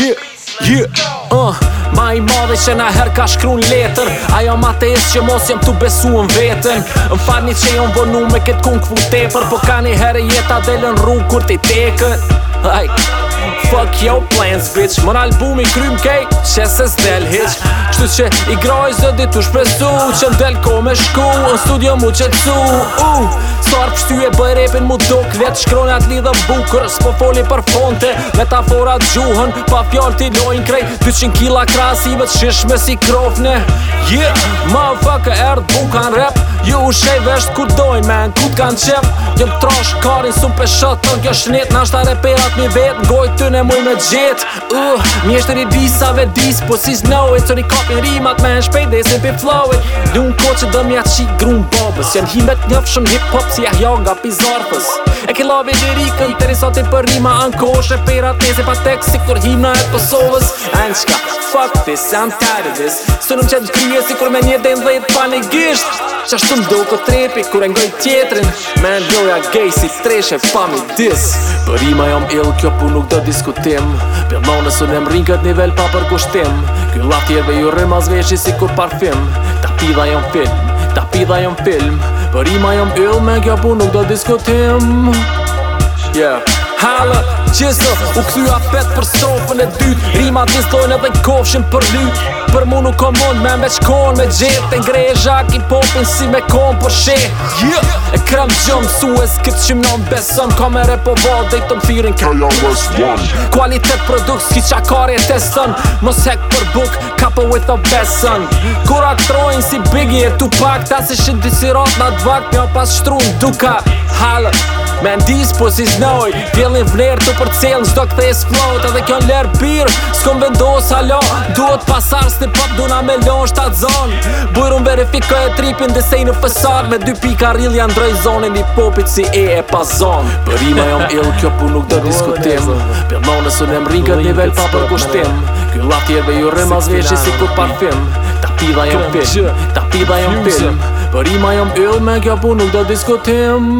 yeah, yeah. uh, Ma i madhe që na her ka shkru në letër Ajo ma te isë që mos jem të besu në vetën Në farni që jom vënu me këtë kun këfu tepër Po ka një herë jeta delën rrugë kur t'i tekën Like, fuck your plans, bitch Mën albumi krym kej, që se s'del hiq Qëtu që i grojzë dhe ditu shpesu Që del ko me shku, në studio mu qëtsu uh, Shqiptar pështu e bëj repin mu duk Vetë Shkronjat lidhën lidhe bukër S'po foli për fonte Metafora gjuhën Pa fjall t'i dojnë krej 200 kila krasimet Shish me si krofne Yeah Ma erdë bukan rap Ju u shkej vesht ku doj me ku t'kan qep Jem trosh karin su për shot tën Kjo shnet në ashtar e perat mi vet N'goj ty ne muj me gjit uh, Mi eshte një disa ve dis Po si znau e co një kapin rimat me në shpejt dhe si për flowit Dhe unë ko që dëm një atë qik grun babës Jem himet njëf shumë hip hop si ah ahja nga pizarfës E ki lavi një rikën të risati për rima Anë kosh perat nese pa tek si kur himna e pësovës Anë qka fuck this, I'm tired of this Sunum që të si kur me një dhe në dhejt panigisht Qas do ko trepi kur e ngoj tjetrin Me ndoja gej si treshe pa mi dis Për ima jom ill kjo pu nuk do diskutim Pjellon në sunem rrin kët nivel pa për kushtim Kjo latjeve ju rrën ma si kur parfim Ta pidha jom film, ta pidha jom film Për ima jom ill me kjo pu nuk do diskutim Yeah Halë, qizë, u këthy petë për sofën e dytë Rima të edhe në kofshin për lytë Për mu nuk o mund me mbeq konë me gjithë Të ngrejë e zhaki popin si me konë për she yeah. E kremë gjëmë, suez këtë që më në Ka me repo vadë, dhe i të më thyrin ka janë West 1 Kualitet produkës, ki qa karje të Mos hek për buk, ka për with the besën sënë Kura trojnë si bigi e tupak Ta si shindi si ratë nga dvakë, një pas shtru në duka Halë, Me ndis po si znoj Djelin vler të për cilën Zdo këthe is float Edhe kjo në lër pir S'kom vendos halo Duhet pasar s'ni pop Duna me lon shtat zon Bujrun verifikoj e tripin Dësej në fësar Me dy pika rill janë drej zonin I popit si e e pas zon Për ima jom ill Kjo pun nuk do diskutim Pjellone së nem rinë këtë nivel pa për kushtim Kjo ju rëm as si ku parfim Ta pida jom film Ta pida jom film Për kjo nuk jom ill me kjo pun nuk diskutim